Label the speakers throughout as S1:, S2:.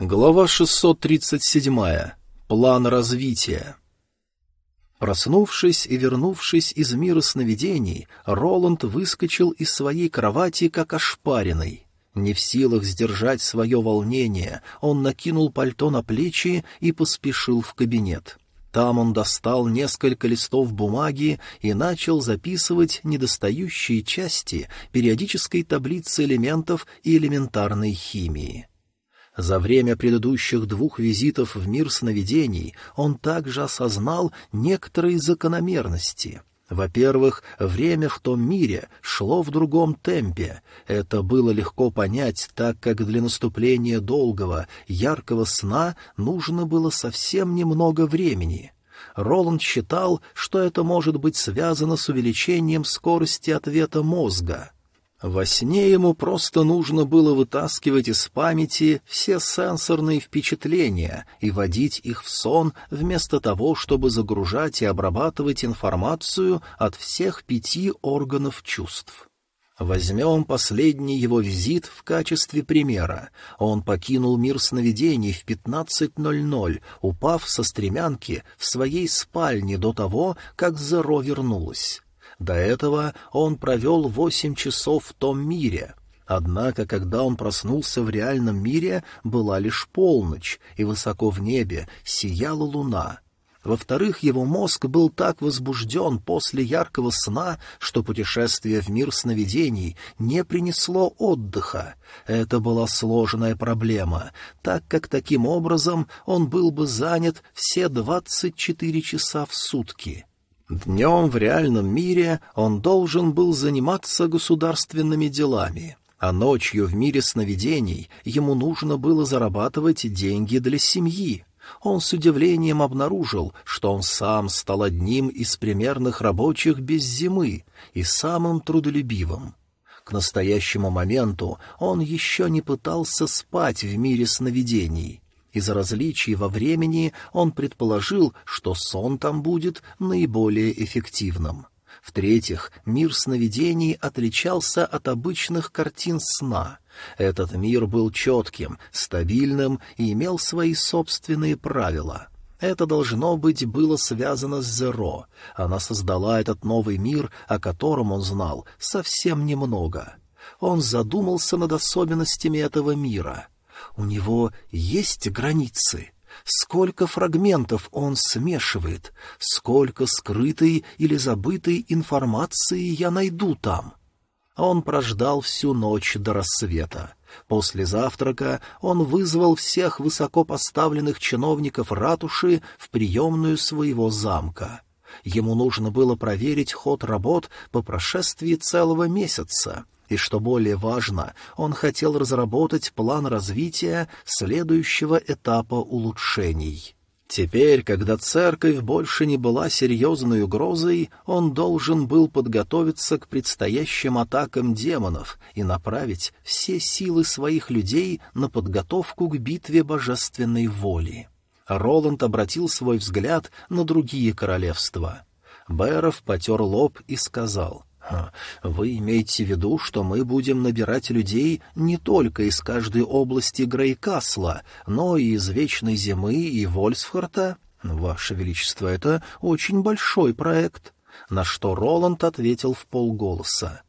S1: Глава 637. План развития. Проснувшись и вернувшись из мира сновидений, Роланд выскочил из своей кровати как ошпаренный. Не в силах сдержать свое волнение, он накинул пальто на плечи и поспешил в кабинет. Там он достал несколько листов бумаги и начал записывать недостающие части периодической таблицы элементов и элементарной химии. За время предыдущих двух визитов в мир сновидений он также осознал некоторые закономерности. Во-первых, время в том мире шло в другом темпе. Это было легко понять, так как для наступления долгого, яркого сна нужно было совсем немного времени. Роланд считал, что это может быть связано с увеличением скорости ответа мозга — во сне ему просто нужно было вытаскивать из памяти все сенсорные впечатления и вводить их в сон вместо того, чтобы загружать и обрабатывать информацию от всех пяти органов чувств. Возьмем последний его визит в качестве примера. Он покинул мир сновидений в 15.00, упав со стремянки в своей спальне до того, как Зеро вернулась. До этого он провел восемь часов в том мире. Однако, когда он проснулся в реальном мире, была лишь полночь, и высоко в небе сияла луна. Во-вторых, его мозг был так возбужден после яркого сна, что путешествие в мир сновидений не принесло отдыха. Это была сложная проблема, так как таким образом он был бы занят все двадцать четыре часа в сутки. Днем в реальном мире он должен был заниматься государственными делами, а ночью в мире сновидений ему нужно было зарабатывать деньги для семьи. Он с удивлением обнаружил, что он сам стал одним из примерных рабочих без зимы и самым трудолюбивым. К настоящему моменту он еще не пытался спать в мире сновидений — из-за различий во времени он предположил, что сон там будет наиболее эффективным. В-третьих, мир сновидений отличался от обычных картин сна. Этот мир был четким, стабильным и имел свои собственные правила. Это, должно быть, было связано с Зеро. Она создала этот новый мир, о котором он знал совсем немного. Он задумался над особенностями этого мира — у него есть границы. Сколько фрагментов он смешивает, сколько скрытой или забытой информации я найду там. Он прождал всю ночь до рассвета. После завтрака он вызвал всех высокопоставленных чиновников ратуши в приемную своего замка. Ему нужно было проверить ход работ по прошествии целого месяца — и, что более важно, он хотел разработать план развития следующего этапа улучшений. Теперь, когда церковь больше не была серьезной угрозой, он должен был подготовиться к предстоящим атакам демонов и направить все силы своих людей на подготовку к битве божественной воли. Роланд обратил свой взгляд на другие королевства. Бэров потер лоб и сказал, «Вы имеете в виду, что мы будем набирать людей не только из каждой области Грейкасла, но и из Вечной Зимы и Вольсфорта? Ваше Величество, это очень большой проект». На что Роланд ответил в полголоса.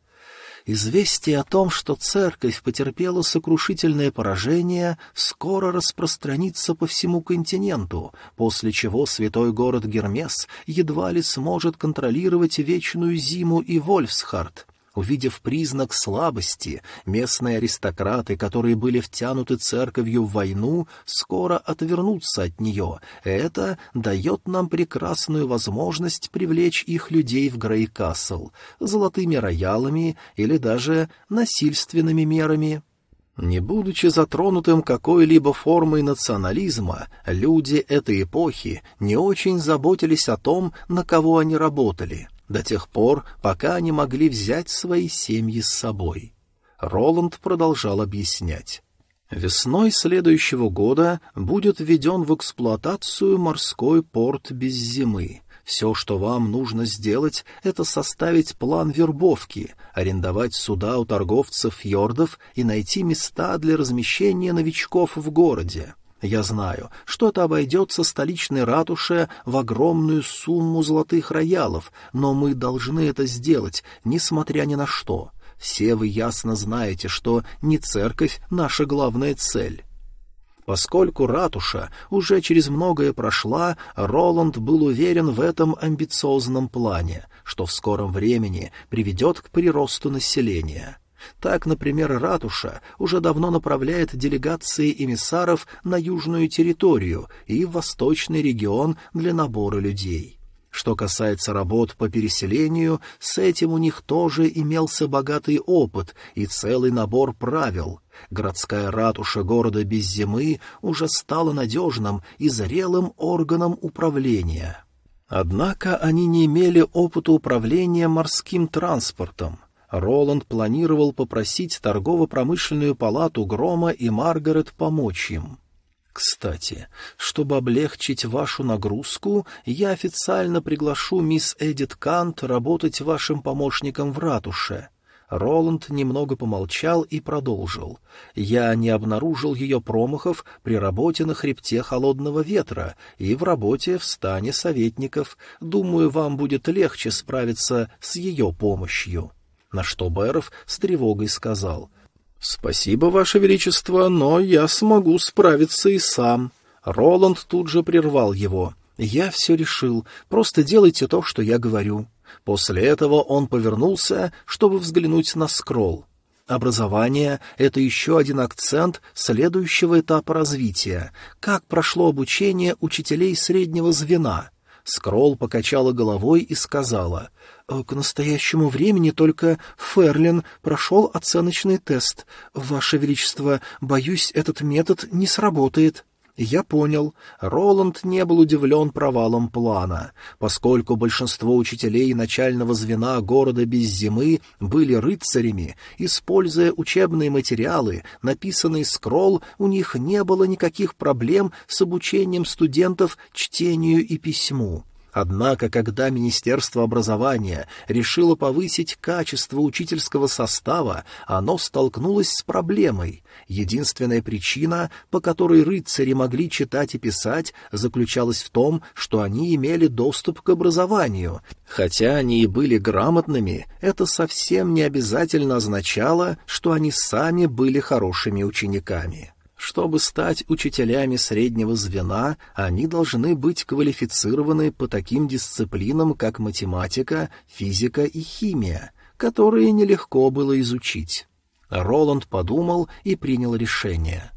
S1: Известие о том, что церковь потерпела сокрушительное поражение, скоро распространится по всему континенту, после чего святой город Гермес едва ли сможет контролировать вечную зиму и Вольфсхард. Увидев признак слабости, местные аристократы, которые были втянуты церковью в войну, скоро отвернутся от нее. Это дает нам прекрасную возможность привлечь их людей в Грейкасл золотыми роялами или даже насильственными мерами. Не будучи затронутым какой-либо формой национализма, люди этой эпохи не очень заботились о том, на кого они работали — до тех пор, пока они могли взять свои семьи с собой. Роланд продолжал объяснять. Весной следующего года будет введен в эксплуатацию морской порт без зимы. Все, что вам нужно сделать, это составить план вербовки, арендовать суда у торговцев фьордов и найти места для размещения новичков в городе. Я знаю, что это обойдется столичной ратуше в огромную сумму золотых роялов, но мы должны это сделать, несмотря ни на что. Все вы ясно знаете, что не церковь — наша главная цель. Поскольку ратуша уже через многое прошла, Роланд был уверен в этом амбициозном плане, что в скором времени приведет к приросту населения. Так, например, ратуша уже давно направляет делегации эмиссаров на южную территорию и восточный регион для набора людей. Что касается работ по переселению, с этим у них тоже имелся богатый опыт и целый набор правил. Городская ратуша города без зимы уже стала надежным и зрелым органом управления. Однако они не имели опыта управления морским транспортом. Роланд планировал попросить торгово-промышленную палату Грома и Маргарет помочь им. Кстати, чтобы облегчить вашу нагрузку, я официально приглашу мисс Эдит Кант работать вашим помощником в ратуше. Роланд немного помолчал и продолжил. «Я не обнаружил ее промахов при работе на хребте холодного ветра и в работе в стане советников. Думаю, вам будет легче справиться с ее помощью». На что Бэров с тревогой сказал. «Спасибо, Ваше Величество, но я смогу справиться и сам». Роланд тут же прервал его. «Я все решил. Просто делайте то, что я говорю». После этого он повернулся, чтобы взглянуть на скролл. Образование — это еще один акцент следующего этапа развития. Как прошло обучение учителей среднего звена? Скролл покачала головой и сказала, «Э, «К настоящему времени только Ферлин прошел оценочный тест. Ваше Величество, боюсь, этот метод не сработает». Я понял. Роланд не был удивлен провалом плана. Поскольку большинство учителей начального звена города без зимы были рыцарями, используя учебные материалы, написанные скролл, у них не было никаких проблем с обучением студентов чтению и письму. Однако, когда Министерство образования решило повысить качество учительского состава, оно столкнулось с проблемой. Единственная причина, по которой рыцари могли читать и писать, заключалась в том, что они имели доступ к образованию. Хотя они и были грамотными, это совсем не обязательно означало, что они сами были хорошими учениками. Чтобы стать учителями среднего звена, они должны быть квалифицированы по таким дисциплинам, как математика, физика и химия, которые нелегко было изучить. Роланд подумал и принял решение.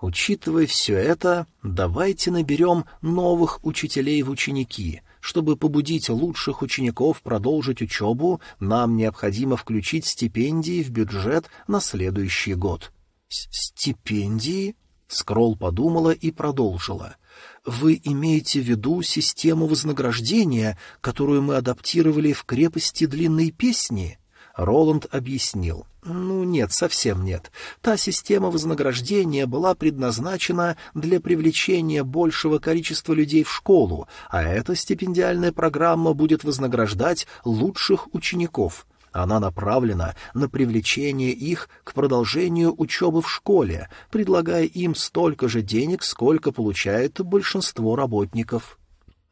S1: Учитывая все это, давайте наберем новых учителей в ученики. Чтобы побудить лучших учеников продолжить учебу, нам необходимо включить стипендии в бюджет на следующий год. «Стипендии?» — Скролл подумала и продолжила. «Вы имеете в виду систему вознаграждения, которую мы адаптировали в крепости длинной песни?» Роланд объяснил. «Ну нет, совсем нет. Та система вознаграждения была предназначена для привлечения большего количества людей в школу, а эта стипендиальная программа будет вознаграждать лучших учеников. Она направлена на привлечение их к продолжению учебы в школе, предлагая им столько же денег, сколько получает большинство работников.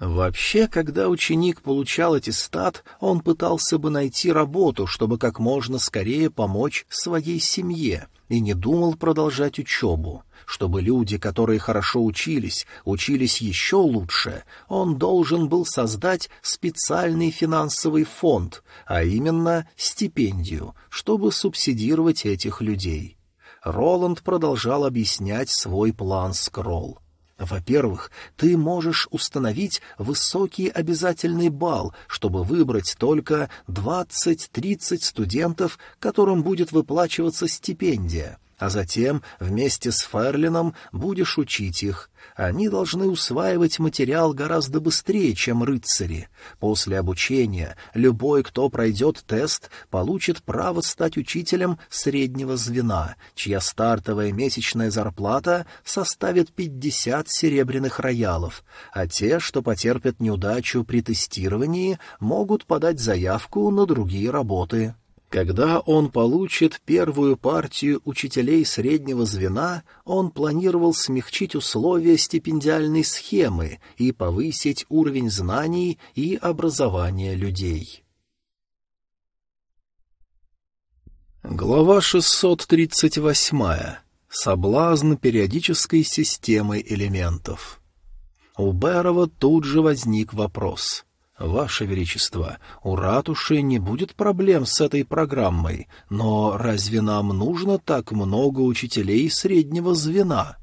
S1: Вообще, когда ученик получал аттестат, он пытался бы найти работу, чтобы как можно скорее помочь своей семье, и не думал продолжать учебу. Чтобы люди, которые хорошо учились, учились еще лучше, он должен был создать специальный финансовый фонд, а именно стипендию, чтобы субсидировать этих людей. Роланд продолжал объяснять свой план Скролл. Во-первых, ты можешь установить высокий обязательный балл, чтобы выбрать только 20-30 студентов, которым будет выплачиваться стипендия а затем вместе с Ферлином будешь учить их. Они должны усваивать материал гораздо быстрее, чем рыцари. После обучения любой, кто пройдет тест, получит право стать учителем среднего звена, чья стартовая месячная зарплата составит 50 серебряных роялов, а те, что потерпят неудачу при тестировании, могут подать заявку на другие работы. Когда он получит первую партию учителей среднего звена, он планировал смягчить условия стипендиальной схемы и повысить уровень знаний и образования людей. Глава 638. Соблазн периодической системы элементов. У Берова тут же возник вопрос. «Ваше Величество, у ратуши не будет проблем с этой программой, но разве нам нужно так много учителей среднего звена?»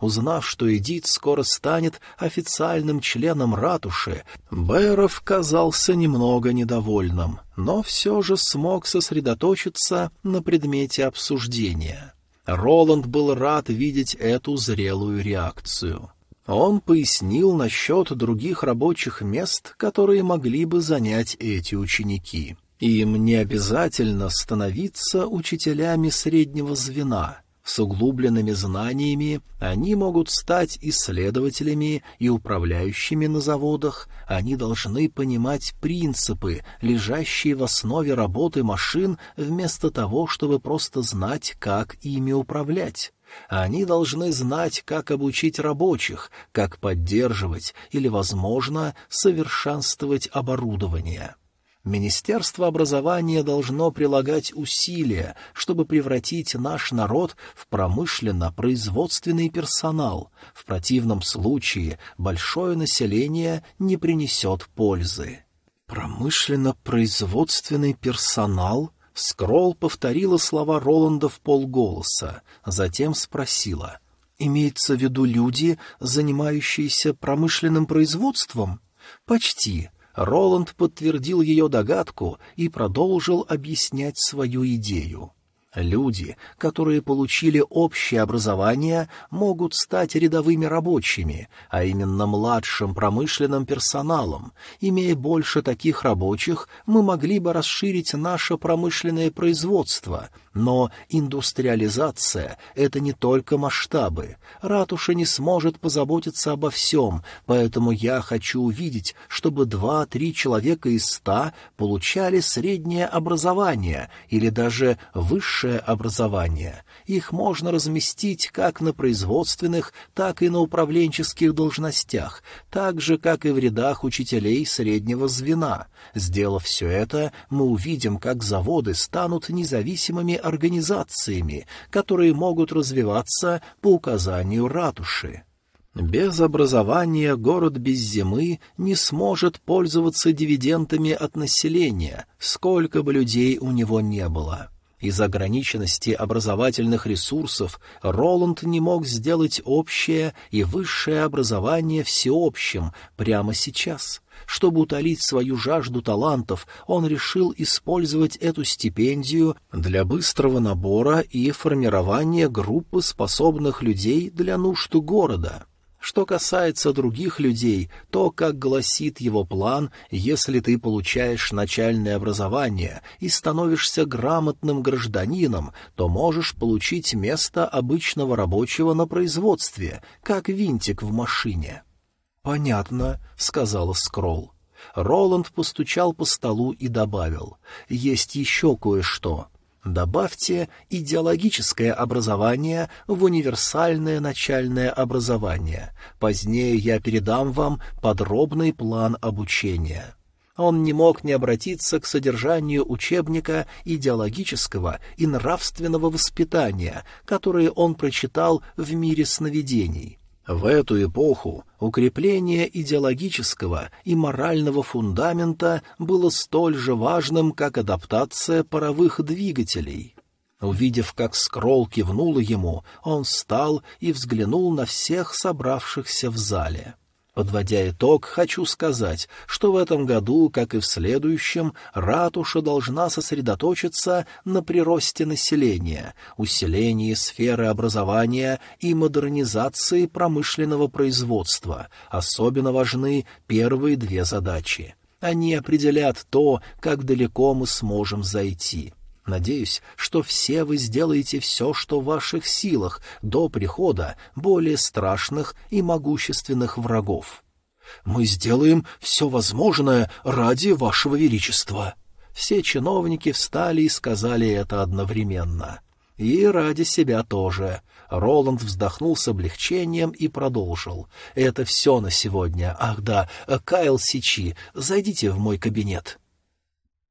S1: Узнав, что Эдит скоро станет официальным членом ратуши, Бэров казался немного недовольным, но все же смог сосредоточиться на предмете обсуждения. Роланд был рад видеть эту зрелую реакцию. Он пояснил насчет других рабочих мест, которые могли бы занять эти ученики. Им не обязательно становиться учителями среднего звена. С углубленными знаниями они могут стать исследователями и управляющими на заводах, они должны понимать принципы, лежащие в основе работы машин, вместо того, чтобы просто знать, как ими управлять. Они должны знать, как обучить рабочих, как поддерживать или, возможно, совершенствовать оборудование. Министерство образования должно прилагать усилия, чтобы превратить наш народ в промышленно-производственный персонал. В противном случае большое население не принесет пользы. «Промышленно-производственный персонал?» Скролл повторила слова Роланда в полголоса, затем спросила. «Имеется в виду люди, занимающиеся промышленным производством?» «Почти. Роланд подтвердил ее догадку и продолжил объяснять свою идею. Люди, которые получили общее образование, могут стать рядовыми рабочими, а именно младшим промышленным персоналом. Имея больше таких рабочих, мы могли бы расширить наше промышленное производство, но индустриализация — это не только масштабы. Ратуша не сможет позаботиться обо всем, поэтому я хочу увидеть, чтобы два-три человека из ста получали среднее образование или даже высшее образование. Их можно разместить как на производственных, так и на управленческих должностях, так же, как и в рядах учителей среднего звена. Сделав все это, мы увидим, как заводы станут независимыми организациями, которые могут развиваться по указанию ратуши. Без образования город без зимы не сможет пользоваться дивидендами от населения, сколько бы людей у него не было. Из ограниченности образовательных ресурсов Роланд не мог сделать общее и высшее образование всеобщим прямо сейчас — чтобы утолить свою жажду талантов, он решил использовать эту стипендию для быстрого набора и формирования группы способных людей для нужд города. Что касается других людей, то, как гласит его план, если ты получаешь начальное образование и становишься грамотным гражданином, то можешь получить место обычного рабочего на производстве, как винтик в машине. «Понятно», — сказала Скролл. Роланд постучал по столу и добавил. «Есть еще кое-что. Добавьте идеологическое образование в универсальное начальное образование. Позднее я передам вам подробный план обучения». Он не мог не обратиться к содержанию учебника идеологического и нравственного воспитания, которые он прочитал в мире сновидений. В эту эпоху укрепление идеологического и морального фундамента было столь же важным, как адаптация паровых двигателей. Увидев, как Скролл кивнула ему, он встал и взглянул на всех собравшихся в зале. Подводя итог, хочу сказать, что в этом году, как и в следующем, ратуша должна сосредоточиться на приросте населения, усилении сферы образования и модернизации промышленного производства. Особенно важны первые две задачи. Они определят то, как далеко мы сможем зайти. Надеюсь, что все вы сделаете все, что в ваших силах, до прихода более страшных и могущественных врагов. Мы сделаем все возможное ради вашего величества. Все чиновники встали и сказали это одновременно. И ради себя тоже. Роланд вздохнул с облегчением и продолжил. «Это все на сегодня. Ах да, Кайл Сичи, зайдите в мой кабинет».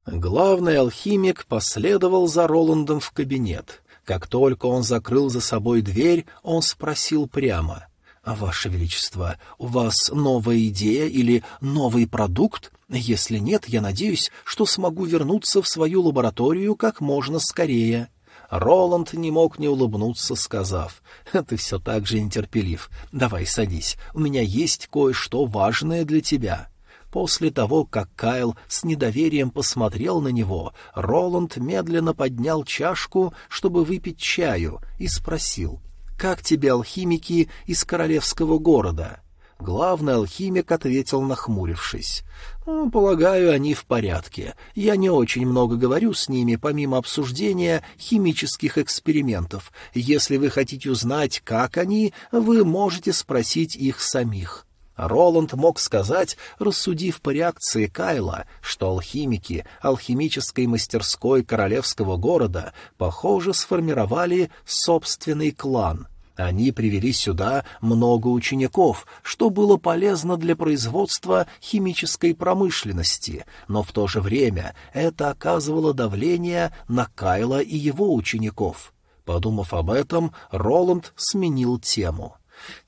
S1: Главный алхимик последовал за Роландом в кабинет. Как только он закрыл за собой дверь, он спросил прямо. «А, «Ваше Величество, у вас новая идея или новый продукт? Если нет, я надеюсь, что смогу вернуться в свою лабораторию как можно скорее». Роланд не мог не улыбнуться, сказав, «Ты все так же нетерпелив. Давай садись, у меня есть кое-что важное для тебя». После того, как Кайл с недоверием посмотрел на него, Роланд медленно поднял чашку, чтобы выпить чаю, и спросил, «Как тебе алхимики из королевского города?» Главный алхимик ответил, нахмурившись. «Ну, «Полагаю, они в порядке. Я не очень много говорю с ними, помимо обсуждения химических экспериментов. Если вы хотите узнать, как они, вы можете спросить их самих». Роланд мог сказать, рассудив по реакции Кайла, что алхимики алхимической мастерской королевского города, похоже, сформировали собственный клан — они привели сюда много учеников, что было полезно для производства химической промышленности, но в то же время это оказывало давление на Кайла и его учеников. Подумав об этом, Роланд сменил тему.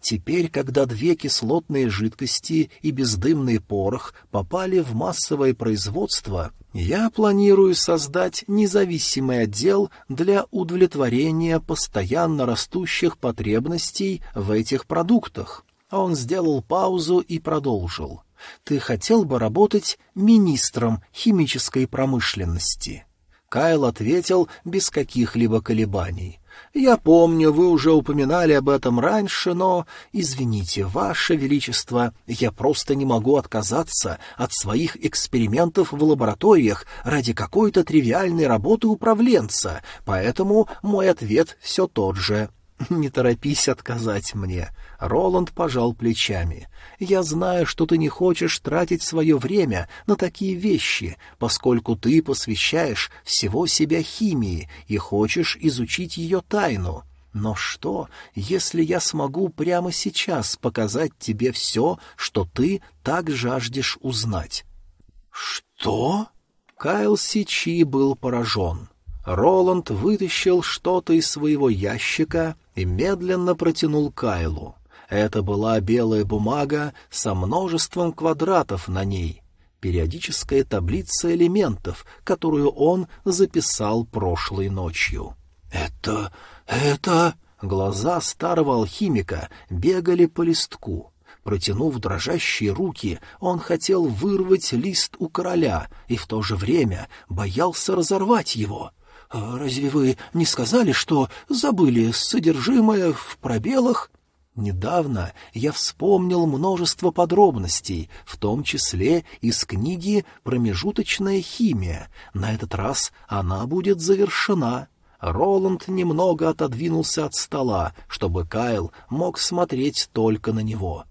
S1: Теперь, когда две кислотные жидкости и бездымный порох попали в массовое производство, я планирую создать независимый отдел для удовлетворения постоянно растущих потребностей в этих продуктах. Он сделал паузу и продолжил. Ты хотел бы работать министром химической промышленности? Кайл ответил без каких-либо колебаний. Я помню, вы уже упоминали об этом раньше, но, извините, ваше величество, я просто не могу отказаться от своих экспериментов в лабораториях ради какой-то тривиальной работы управленца, поэтому мой ответ все тот же. «Не торопись отказать мне». Роланд пожал плечами. «Я знаю, что ты не хочешь тратить свое время на такие вещи, поскольку ты посвящаешь всего себя химии и хочешь изучить ее тайну. Но что, если я смогу прямо сейчас показать тебе все, что ты так жаждешь узнать?» «Что?» Кайл Сичи был поражен. Роланд вытащил что-то из своего ящика и медленно протянул Кайлу. Это была белая бумага со множеством квадратов на ней, периодическая таблица элементов, которую он записал прошлой ночью. «Это... это...» Глаза старого алхимика бегали по листку. Протянув дрожащие руки, он хотел вырвать лист у короля и в то же время боялся разорвать его — «Разве вы не сказали, что забыли содержимое в пробелах?» Недавно я вспомнил множество подробностей, в том числе из книги «Промежуточная химия». На этот раз она будет завершена. Роланд немного отодвинулся от стола, чтобы Кайл мог смотреть только на него.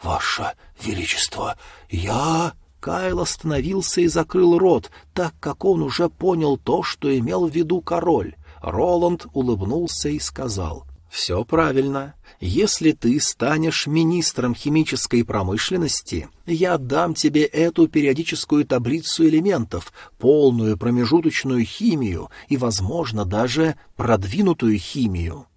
S1: «Ваше Величество, я...» Кайл остановился и закрыл рот, так как он уже понял то, что имел в виду король. Роланд улыбнулся и сказал, «Все правильно. Если ты станешь министром химической промышленности, я отдам тебе эту периодическую таблицу элементов, полную промежуточную химию и, возможно, даже продвинутую химию».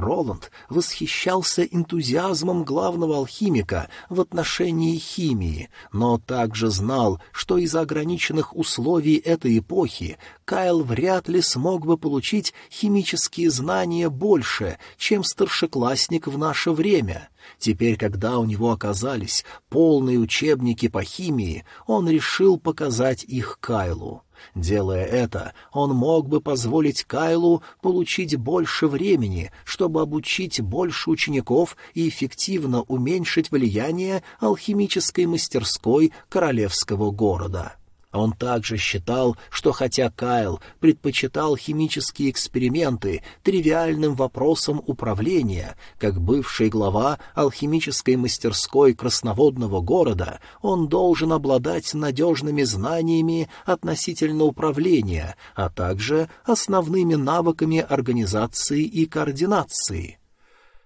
S1: Роланд восхищался энтузиазмом главного алхимика в отношении химии, но также знал, что из-за ограниченных условий этой эпохи Кайл вряд ли смог бы получить химические знания больше, чем старшеклассник в наше время. Теперь, когда у него оказались полные учебники по химии, он решил показать их Кайлу. Делая это, он мог бы позволить Кайлу получить больше времени, чтобы обучить больше учеников и эффективно уменьшить влияние алхимической мастерской королевского города. Он также считал, что хотя Кайл предпочитал химические эксперименты тривиальным вопросам управления, как бывший глава алхимической мастерской красноводного города, он должен обладать надежными знаниями относительно управления, а также основными навыками организации и координации.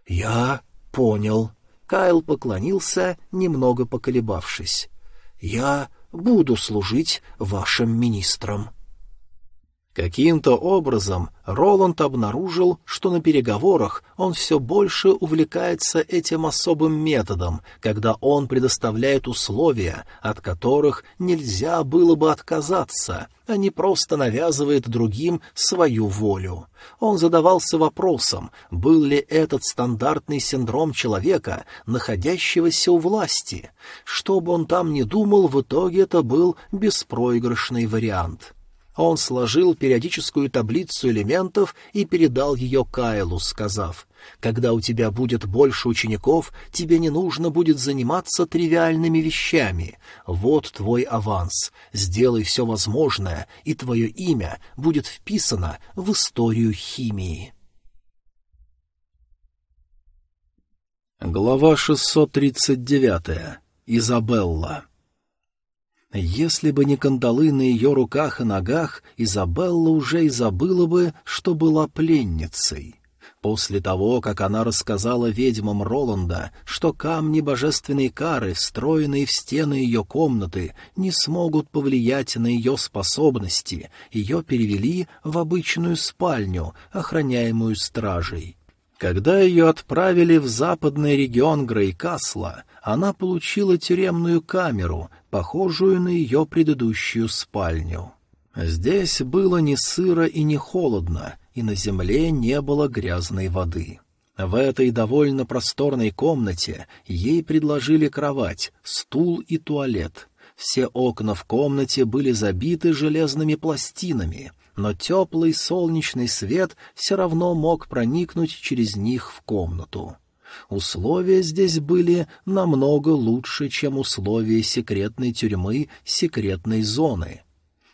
S1: «Я понял». Кайл поклонился, немного поколебавшись. «Я буду служить вашим министрам». Каким-то образом Роланд обнаружил, что на переговорах он все больше увлекается этим особым методом, когда он предоставляет условия, от которых нельзя было бы отказаться, а не просто навязывает другим свою волю. Он задавался вопросом, был ли этот стандартный синдром человека, находящегося у власти. Что бы он там ни думал, в итоге это был беспроигрышный вариант. Он сложил периодическую таблицу элементов и передал ее Кайлу, сказав, «Когда у тебя будет больше учеников, тебе не нужно будет заниматься тривиальными вещами. Вот твой аванс. Сделай все возможное, и твое имя будет вписано в историю химии». Глава 639. Изабелла если бы не кандалы на ее руках и ногах, Изабелла уже и забыла бы, что была пленницей. После того, как она рассказала ведьмам Роланда, что камни божественной кары, встроенные в стены ее комнаты, не смогут повлиять на ее способности, ее перевели в обычную спальню, охраняемую стражей. Когда ее отправили в западный регион Грейкасла, она получила тюремную камеру, похожую на ее предыдущую спальню. Здесь было не сыро и не холодно, и на земле не было грязной воды. В этой довольно просторной комнате ей предложили кровать, стул и туалет. Все окна в комнате были забиты железными пластинами, но теплый солнечный свет все равно мог проникнуть через них в комнату. Условия здесь были намного лучше, чем условия секретной тюрьмы секретной зоны.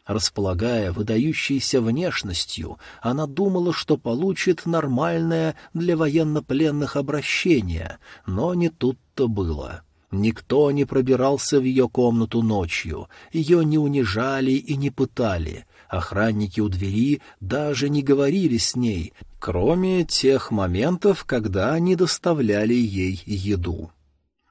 S1: Располагая выдающейся внешностью, она думала, что получит нормальное для военнопленных обращение, но не тут-то было. Никто не пробирался в ее комнату ночью, ее не унижали и не пытали, охранники у двери даже не говорили с ней, кроме тех моментов, когда они доставляли ей еду.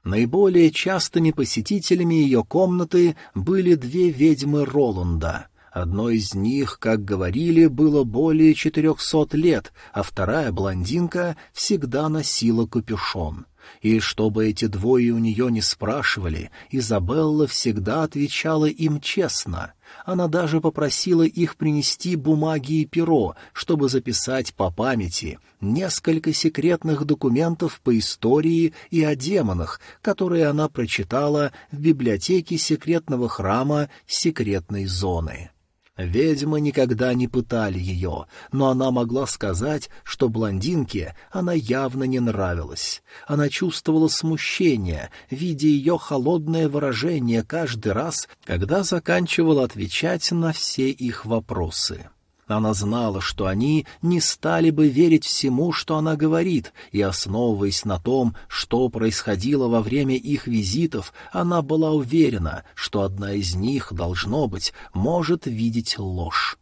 S1: Наиболее частыми посетителями ее комнаты были две ведьмы Роланда. Одной из них, как говорили, было более четырехсот лет, а вторая блондинка всегда носила капюшон — и чтобы эти двое у нее не спрашивали, Изабелла всегда отвечала им честно. Она даже попросила их принести бумаги и перо, чтобы записать по памяти несколько секретных документов по истории и о демонах, которые она прочитала в библиотеке секретного храма секретной зоны. Ведьмы никогда не пытали ее, но она могла сказать, что блондинке она явно не нравилась. Она чувствовала смущение, видя ее холодное выражение каждый раз, когда заканчивала отвечать на все их вопросы. Она знала, что они не стали бы верить всему, что она говорит, и, основываясь на том, что происходило во время их визитов, она была уверена, что одна из них, должно быть, может видеть ложь.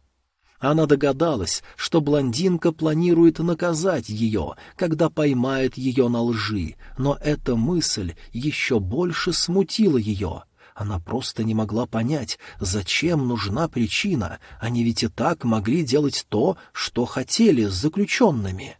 S1: Она догадалась, что блондинка планирует наказать ее, когда поймает ее на лжи, но эта мысль еще больше смутила ее — она просто не могла понять, зачем нужна причина, они ведь и так могли делать то, что хотели с заключенными.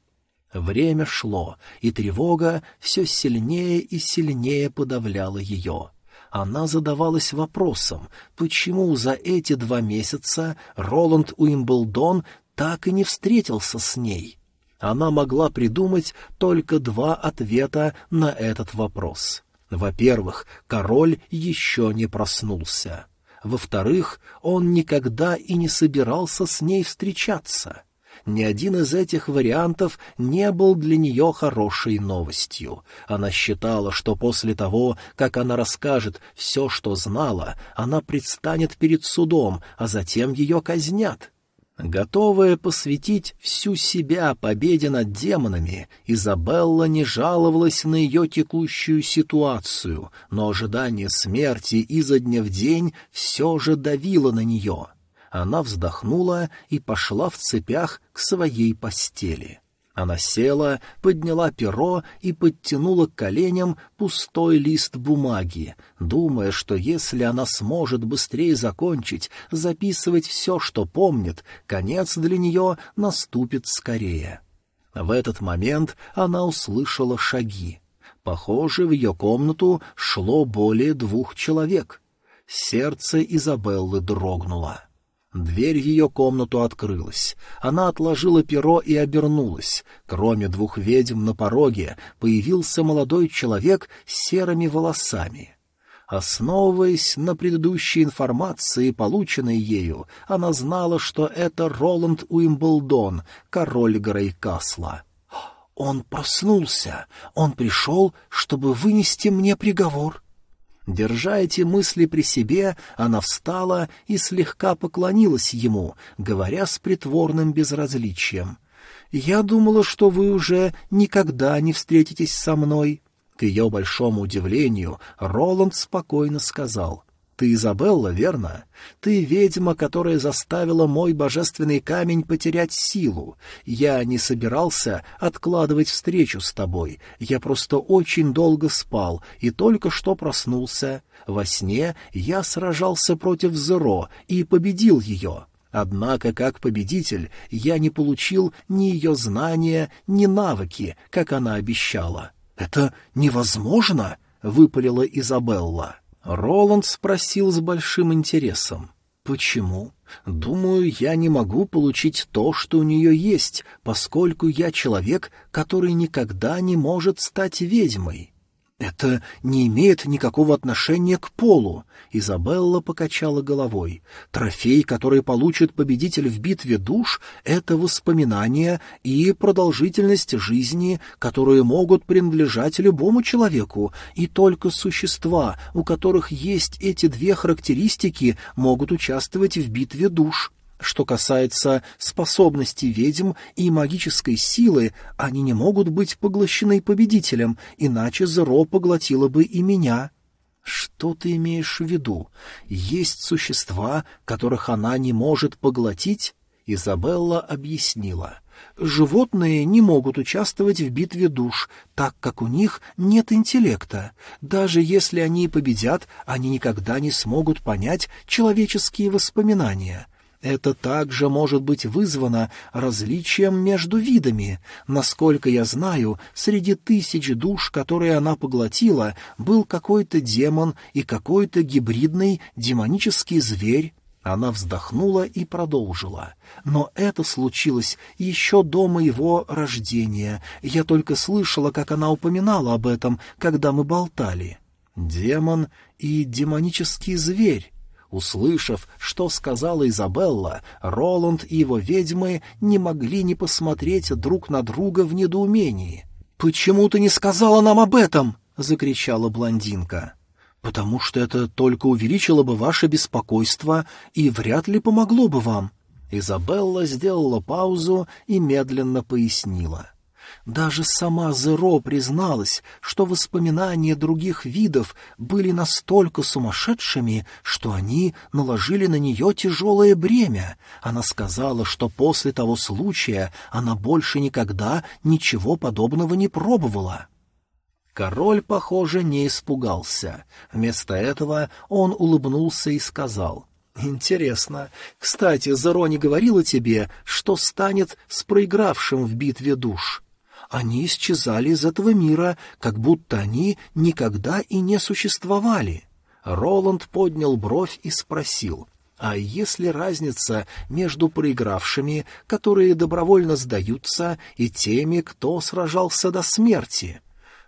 S1: Время шло, и тревога все сильнее и сильнее подавляла ее. Она задавалась вопросом, почему за эти два месяца Роланд Уимблдон так и не встретился с ней. Она могла придумать только два ответа на этот вопрос. Во-первых, король еще не проснулся. Во-вторых, он никогда и не собирался с ней встречаться. Ни один из этих вариантов не был для нее хорошей новостью. Она считала, что после того, как она расскажет все, что знала, она предстанет перед судом, а затем ее казнят. Готовая посвятить всю себя победе над демонами, Изабелла не жаловалась на ее текущую ситуацию, но ожидание смерти изо дня в день все же давило на нее. Она вздохнула и пошла в цепях к своей постели. Она села, подняла перо и подтянула к коленям пустой лист бумаги, думая, что если она сможет быстрее закончить, записывать все, что помнит, конец для нее наступит скорее. В этот момент она услышала шаги. Похоже, в ее комнату шло более двух человек. Сердце Изабеллы дрогнуло. Дверь в ее комнату открылась. Она отложила перо и обернулась. Кроме двух ведьм на пороге появился молодой человек с серыми волосами. Основываясь на предыдущей информации, полученной ею, она знала, что это Роланд Уимблдон, король Грейкасла. «Он проснулся. Он пришел, чтобы вынести мне приговор». Держа эти мысли при себе, она встала и слегка поклонилась ему, говоря с притворным безразличием. «Я думала, что вы уже никогда не встретитесь со мной». К ее большому удивлению, Роланд спокойно сказал. Ты Изабелла, верно? Ты ведьма, которая заставила мой божественный камень потерять силу. Я не собирался откладывать встречу с тобой. Я просто очень долго спал и только что проснулся. Во сне я сражался против Зеро и победил ее. Однако, как победитель, я не получил ни ее знания, ни навыки, как она обещала. — Это невозможно! — выпалила Изабелла. — Роланд спросил с большим интересом. «Почему? Думаю, я не могу получить то, что у нее есть, поскольку я человек, который никогда не может стать ведьмой». «Это не имеет никакого отношения к полу», — Изабелла покачала головой. «Трофей, который получит победитель в битве душ, — это воспоминания и продолжительность жизни, которые могут принадлежать любому человеку, и только существа, у которых есть эти две характеристики, могут участвовать в битве душ». Что касается способностей ведьм и магической силы, они не могут быть поглощены победителем, иначе Зеро поглотила бы и меня. Что ты имеешь в виду? Есть существа, которых она не может поглотить? Изабелла объяснила. Животные не могут участвовать в битве душ, так как у них нет интеллекта. Даже если они победят, они никогда не смогут понять человеческие воспоминания. Это также может быть вызвано различием между видами. Насколько я знаю, среди тысяч душ, которые она поглотила, был какой-то демон и какой-то гибридный демонический зверь. Она вздохнула и продолжила. «Но это случилось еще до моего рождения. Я только слышала, как она упоминала об этом, когда мы болтали. Демон и демонический зверь. Услышав, что сказала Изабелла, Роланд и его ведьмы не могли не посмотреть друг на друга в недоумении. «Почему ты не сказала нам об этом?» — закричала блондинка. «Потому что это только увеличило бы ваше беспокойство и вряд ли помогло бы вам». Изабелла сделала паузу и медленно пояснила. Даже сама Зеро призналась, что воспоминания других видов были настолько сумасшедшими, что они наложили на нее тяжелое бремя. Она сказала, что после того случая она больше никогда ничего подобного не пробовала. Король, похоже, не испугался. Вместо этого он улыбнулся и сказал — «Интересно. Кстати, Зеро не говорила тебе, что станет с проигравшим в битве душ?» Они исчезали из этого мира, как будто они никогда и не существовали. Роланд поднял бровь и спросил, а если разница между проигравшими, которые добровольно сдаются, и теми, кто сражался до смерти?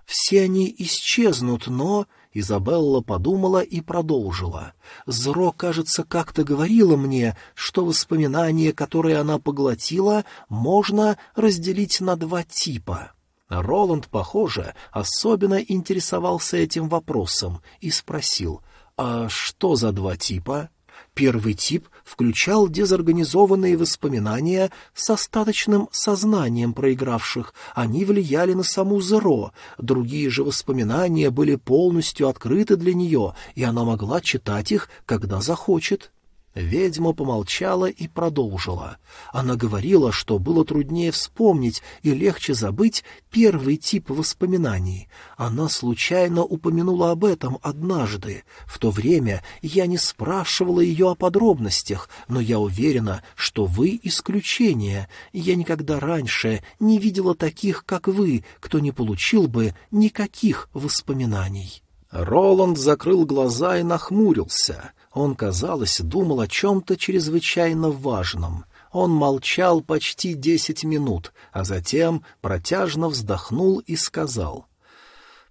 S1: Все они исчезнут, но... Изабелла подумала и продолжила. «Зро, кажется, как-то говорила мне, что воспоминания, которые она поглотила, можно разделить на два типа». Роланд, похоже, особенно интересовался этим вопросом и спросил, «А что за два типа?» Первый тип включал дезорганизованные воспоминания с остаточным сознанием проигравших. Они влияли на саму Зеро. Другие же воспоминания были полностью открыты для нее, и она могла читать их, когда захочет. Ведьма помолчала и продолжила. Она говорила, что было труднее вспомнить и легче забыть первый тип воспоминаний. Она случайно упомянула об этом однажды. В то время я не спрашивала ее о подробностях, но я уверена, что вы исключение. Я никогда раньше не видела таких, как вы, кто не получил бы никаких воспоминаний. Роланд закрыл глаза и нахмурился. Он, казалось, думал о чем-то чрезвычайно важном. Он молчал почти десять минут, а затем протяжно вздохнул и сказал.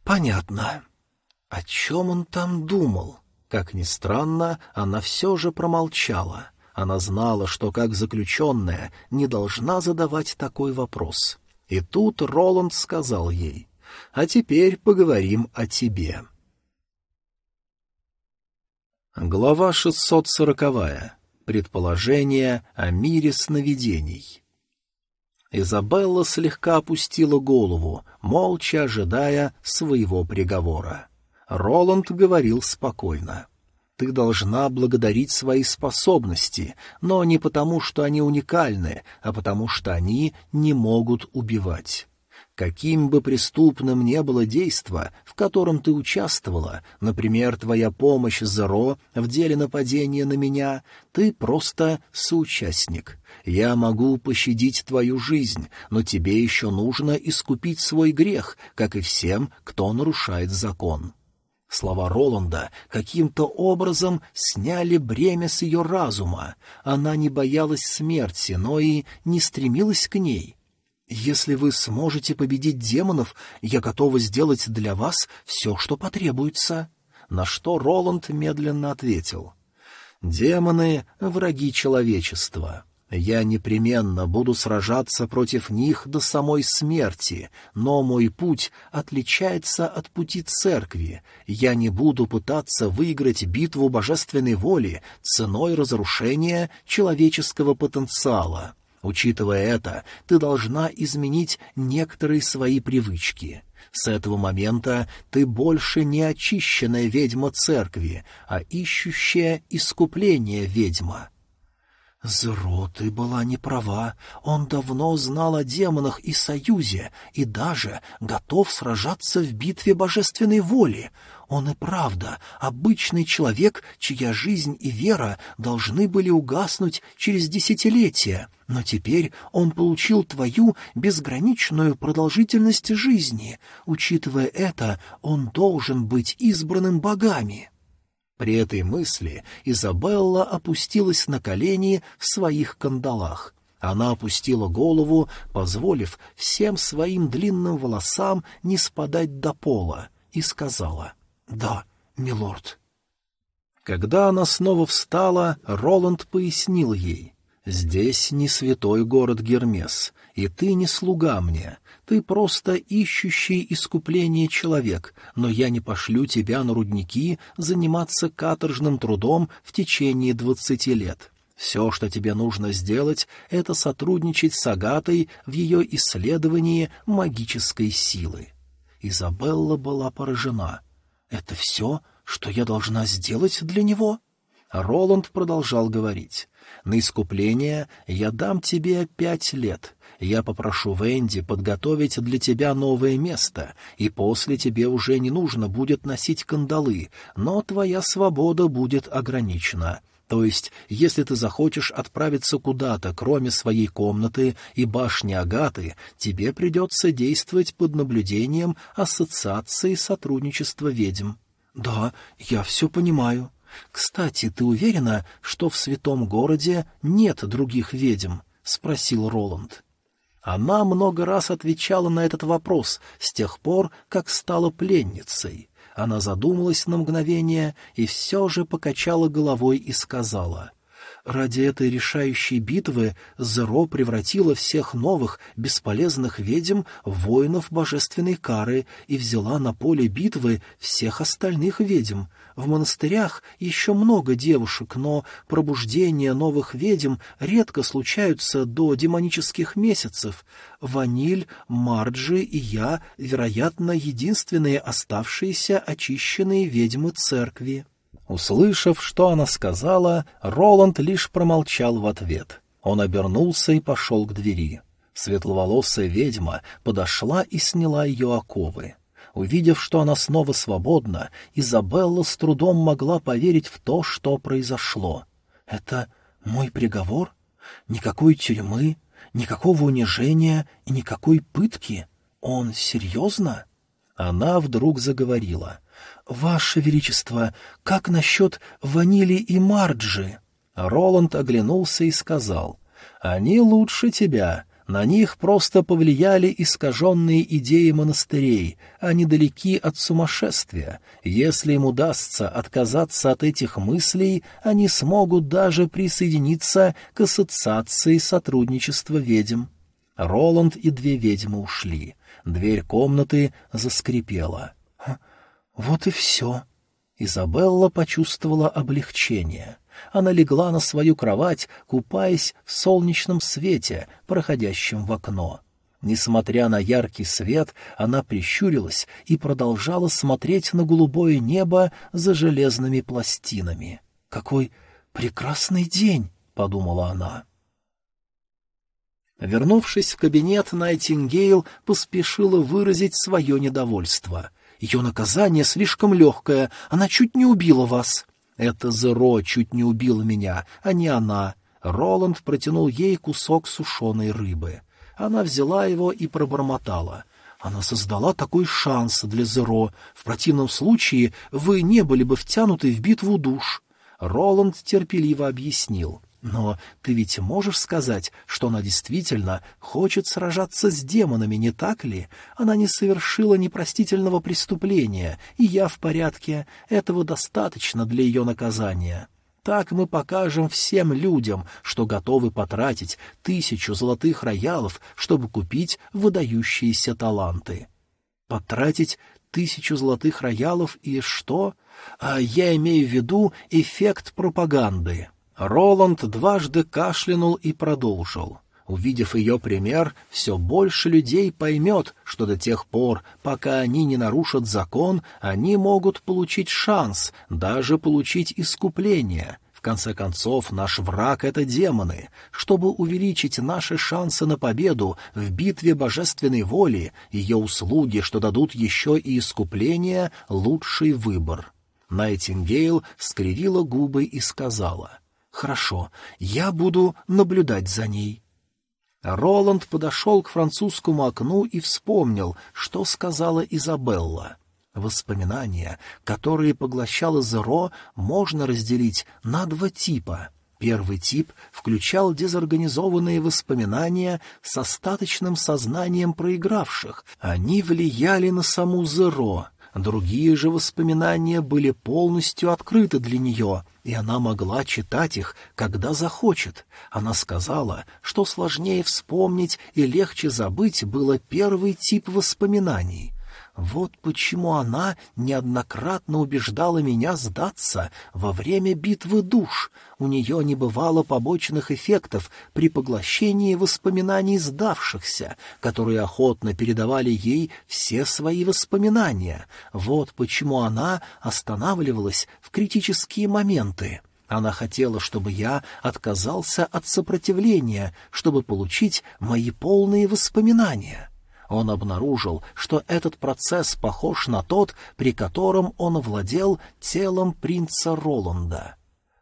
S1: «Понятно. О чем он там думал?» Как ни странно, она все же промолчала. Она знала, что как заключенная не должна задавать такой вопрос. И тут Роланд сказал ей, «А теперь поговорим о тебе». Глава 640. Предположение о мире сновидений. Изабелла слегка опустила голову, молча ожидая своего приговора. Роланд говорил спокойно. «Ты должна благодарить свои способности, но не потому, что они уникальны, а потому, что они не могут убивать». Каким бы преступным ни было действо, в котором ты участвовала, например, твоя помощь Зеро в деле нападения на меня, ты просто соучастник. Я могу пощадить твою жизнь, но тебе еще нужно искупить свой грех, как и всем, кто нарушает закон». Слова Роланда каким-то образом сняли бремя с ее разума. Она не боялась смерти, но и не стремилась к ней. «Если вы сможете победить демонов, я готова сделать для вас все, что потребуется». На что Роланд медленно ответил. «Демоны — враги человечества. Я непременно буду сражаться против них до самой смерти, но мой путь отличается от пути церкви. Я не буду пытаться выиграть битву божественной воли ценой разрушения человеческого потенциала». Учитывая это, ты должна изменить некоторые свои привычки. С этого момента ты больше не очищенная ведьма церкви, а ищущая искупление ведьма. Зро, ты была не права. Он давно знал о демонах и союзе, и даже готов сражаться в битве божественной воли. Он и правда обычный человек, чья жизнь и вера должны были угаснуть через десятилетия, но теперь он получил твою безграничную продолжительность жизни. Учитывая это, он должен быть избранным богами». При этой мысли Изабелла опустилась на колени в своих кандалах. Она опустила голову, позволив всем своим длинным волосам не спадать до пола, и сказала «Да, милорд». Когда она снова встала, Роланд пояснил ей. «Здесь не святой город Гермес, и ты не слуга мне. Ты просто ищущий искупление человек, но я не пошлю тебя на рудники заниматься каторжным трудом в течение двадцати лет. Все, что тебе нужно сделать, это сотрудничать с Агатой в ее исследовании магической силы». Изабелла была поражена. «Это все, что я должна сделать для него?» Роланд продолжал говорить. «На искупление я дам тебе пять лет. Я попрошу Венди подготовить для тебя новое место, и после тебе уже не нужно будет носить кандалы, но твоя свобода будет ограничена». То есть, если ты захочешь отправиться куда-то, кроме своей комнаты и башни Агаты, тебе придется действовать под наблюдением Ассоциации сотрудничества ведьм. Да, я все понимаю. Кстати, ты уверена, что в святом городе нет других ведьм? спросил Роланд. Она много раз отвечала на этот вопрос с тех пор, как стала пленницей. Она задумалась на мгновение и все же покачала головой и сказала — Ради этой решающей битвы Зеро превратила всех новых, бесполезных ведьм в воинов божественной кары и взяла на поле битвы всех остальных ведьм. В монастырях еще много девушек, но пробуждения новых ведьм редко случаются до демонических месяцев. Ваниль, Марджи и я, вероятно, единственные оставшиеся очищенные ведьмы церкви. Услышав, что она сказала, Роланд лишь промолчал в ответ. Он обернулся и пошел к двери. Светловолосая ведьма подошла и сняла ее оковы. Увидев, что она снова свободна, Изабелла с трудом могла поверить в то, что произошло. «Это мой приговор? Никакой тюрьмы, никакого унижения и никакой пытки? Он серьезно?» Она вдруг заговорила — «Ваше Величество, как насчет ванили и марджи?» Роланд оглянулся и сказал, «Они лучше тебя. На них просто повлияли искаженные идеи монастырей, они далеки от сумасшествия. Если им удастся отказаться от этих мыслей, они смогут даже присоединиться к ассоциации сотрудничества ведьм». Роланд и две ведьмы ушли. Дверь комнаты заскрипела. Вот и все. Изабелла почувствовала облегчение. Она легла на свою кровать, купаясь в солнечном свете, проходящем в окно. Несмотря на яркий свет, она прищурилась и продолжала смотреть на голубое небо за железными пластинами. «Какой прекрасный день!» — подумала она. Вернувшись в кабинет, Найтингейл поспешила выразить свое недовольство. Ее наказание слишком легкое, она чуть не убила вас. Это Зеро чуть не убила меня, а не она. Роланд протянул ей кусок сушеной рыбы. Она взяла его и пробормотала. Она создала такой шанс для Зеро. В противном случае вы не были бы втянуты в битву душ. Роланд терпеливо объяснил. Но ты ведь можешь сказать, что она действительно хочет сражаться с демонами, не так ли? Она не совершила непростительного преступления, и я в порядке. Этого достаточно для ее наказания. Так мы покажем всем людям, что готовы потратить тысячу золотых роялов, чтобы купить выдающиеся таланты. Потратить тысячу золотых роялов и что? А я имею в виду эффект пропаганды. Роланд дважды кашлянул и продолжил. Увидев ее пример, все больше людей поймет, что до тех пор, пока они не нарушат закон, они могут получить шанс, даже получить искупление. В конце концов, наш враг — это демоны. Чтобы увеличить наши шансы на победу в битве божественной воли, ее услуги, что дадут еще и искупление, — лучший выбор. Найтингейл скривила губы и сказала — «Хорошо, я буду наблюдать за ней». Роланд подошел к французскому окну и вспомнил, что сказала Изабелла. Воспоминания, которые поглощала Зеро, можно разделить на два типа. Первый тип включал дезорганизованные воспоминания с остаточным сознанием проигравших. Они влияли на саму Зеро. Другие же воспоминания были полностью открыты для нее — и она могла читать их, когда захочет. Она сказала, что сложнее вспомнить и легче забыть было первый тип воспоминаний. Вот почему она неоднократно убеждала меня сдаться во время битвы душ. У нее не бывало побочных эффектов при поглощении воспоминаний сдавшихся, которые охотно передавали ей все свои воспоминания. Вот почему она останавливалась в критические моменты. Она хотела, чтобы я отказался от сопротивления, чтобы получить мои полные воспоминания. Он обнаружил, что этот процесс похож на тот, при котором он владел телом принца Роланда.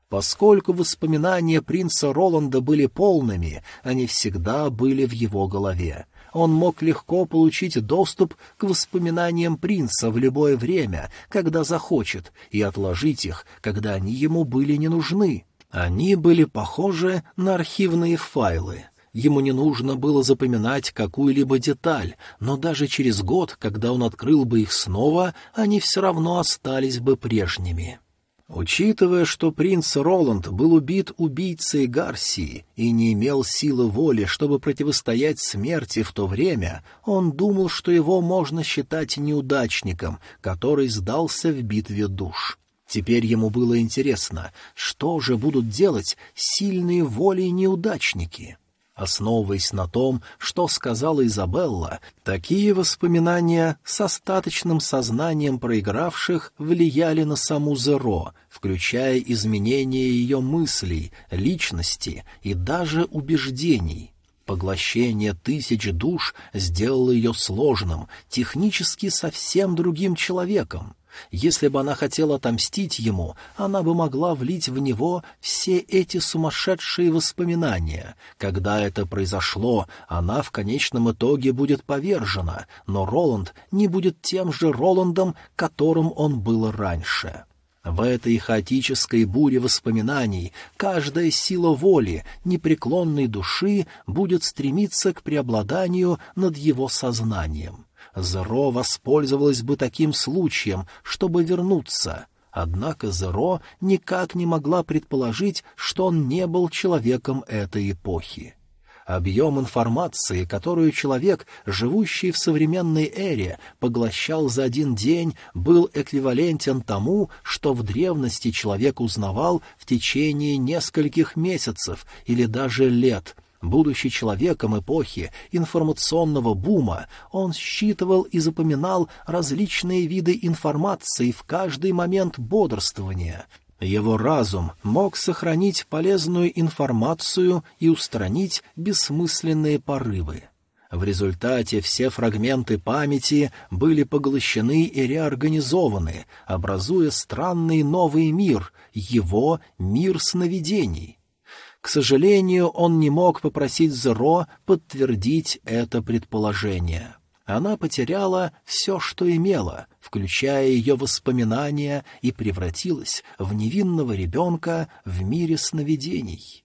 S1: Поскольку воспоминания принца Роланда были полными, они всегда были в его голове. Он мог легко получить доступ к воспоминаниям принца в любое время, когда захочет, и отложить их, когда они ему были не нужны. Они были похожи на архивные файлы — Ему не нужно было запоминать какую-либо деталь, но даже через год, когда он открыл бы их снова, они все равно остались бы прежними. Учитывая, что принц Роланд был убит убийцей Гарсии и не имел силы воли, чтобы противостоять смерти в то время, он думал, что его можно считать неудачником, который сдался в битве душ. Теперь ему было интересно, что же будут делать сильные воли неудачники. Основываясь на том, что сказала Изабелла, такие воспоминания с остаточным сознанием проигравших влияли на саму Зеро, включая изменения ее мыслей, личности и даже убеждений. Поглощение тысяч душ сделало ее сложным, технически совсем другим человеком. Если бы она хотела отомстить ему, она бы могла влить в него все эти сумасшедшие воспоминания. Когда это произошло, она в конечном итоге будет повержена, но Роланд не будет тем же Роландом, которым он был раньше. В этой хаотической буре воспоминаний каждая сила воли, непреклонной души будет стремиться к преобладанию над его сознанием. Зеро воспользовалась бы таким случаем, чтобы вернуться. Однако Зеро никак не могла предположить, что он не был человеком этой эпохи. Объем информации, которую человек, живущий в современной эре, поглощал за один день, был эквивалентен тому, что в древности человек узнавал в течение нескольких месяцев или даже лет, Будучи человеком эпохи информационного бума, он считывал и запоминал различные виды информации в каждый момент бодрствования. Его разум мог сохранить полезную информацию и устранить бессмысленные порывы. В результате все фрагменты памяти были поглощены и реорганизованы, образуя странный новый мир, его мир сновидений — к сожалению, он не мог попросить Зеро подтвердить это предположение. Она потеряла все, что имела, включая ее воспоминания, и превратилась в невинного ребенка в мире сновидений.